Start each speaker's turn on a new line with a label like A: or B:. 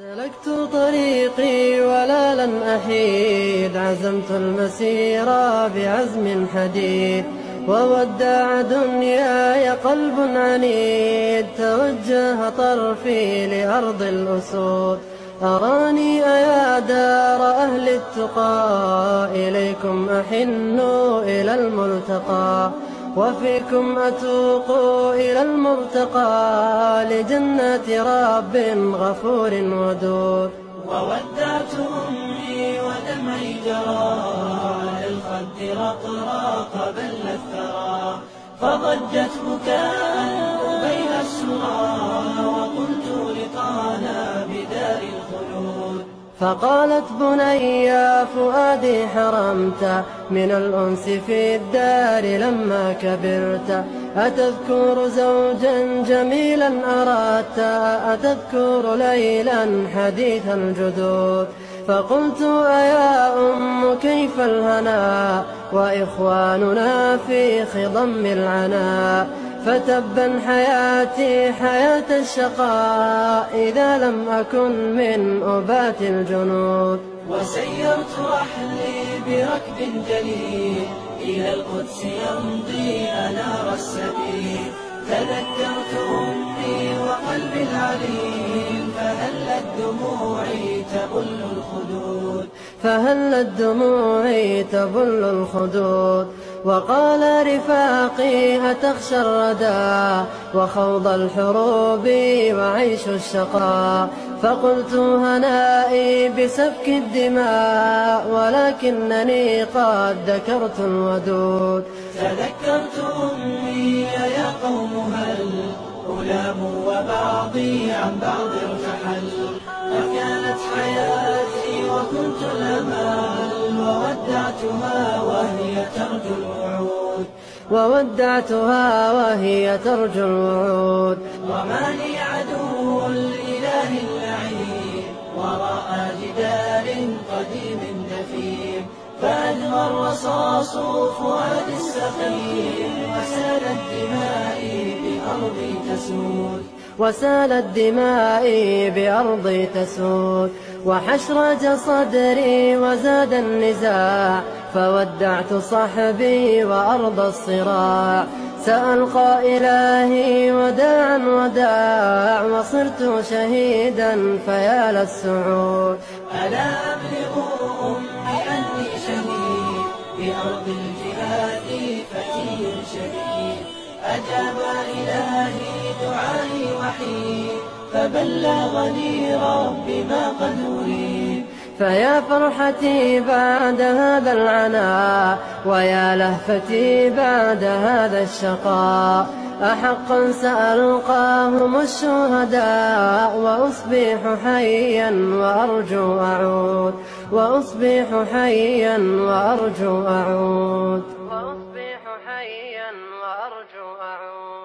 A: سلكت طريقي ولا لن أحيد. عزمت المسير بعزم حديد. وودع دنياي قلب عنيد. توجه طرفي لأرض الأسود. أراني أيا دار أهل التقى. إليكم أحن إلى الملتقى. وفيكم أتوق إلى المرتقى لجنات رب غفور ودود.
B: وودعت أمي ودمعي جرى على الخد رقراق بل الثرى. فضجت بكاء بين السرى
A: فقالت بني فؤادي حرمت من الأنس في الدار لما كبرت. أتذكر زوجا جميلا أردت أتذكر ليلا حديث الجدود. فقلت أيا أم كيف الهنا؟ وإخواننا في خضم العناء فتبا حياتي حياة الشقاء إذا لم أكن من أبات الجنود.
B: وسيرت رحلي بركب جليل إلى القدس يمضي أنار السبيل. تذكرت أمي وقلبي العليم فهلت دموعي تبل الخدود؟
A: فهلت دموعي تبل الخدود؟ وقال رفاقي أتخشى الردى وخوض الحروب وعيش الشقاء فقلت هنائي بسفك الدماء ولكنني قد ذكرت الودود.
B: تذكرت أمي يا قوم هل ألام وبعضي عن بعض ارتحل أكانت حياتي وكنت الأمل وودعتها
A: وودعتها وهي ترجو الوعود
B: وما لي عدو الإله اللعين وراء جدار قديم دفين. فأدمى الرصاص فؤاد السخيم وسالت دمائي بأرضي تسود.
A: وسالت دمائي بأرضي تسود وحشرج صدري وزاد النزاع فودعت صحبي وأرض الصراع سألقى إلهي وداعا وداع وصرت شهيدا فيا للسعود.
B: ألا أبلغ أمي أني شهيد بأرض الجهاد فتي شديد أجاب إلهي دعائي وحيد فبلغني ربي ما قد أريد.
A: فيا فرحتي بعد هذا العناء ويا لهفتي بعد هذا الشقاء. أحقا سألقاهم الشهداء وأصبح حيا وأرجو أعود. وأصبح حيا وأرجو أعود. حيا وأرجو أعود.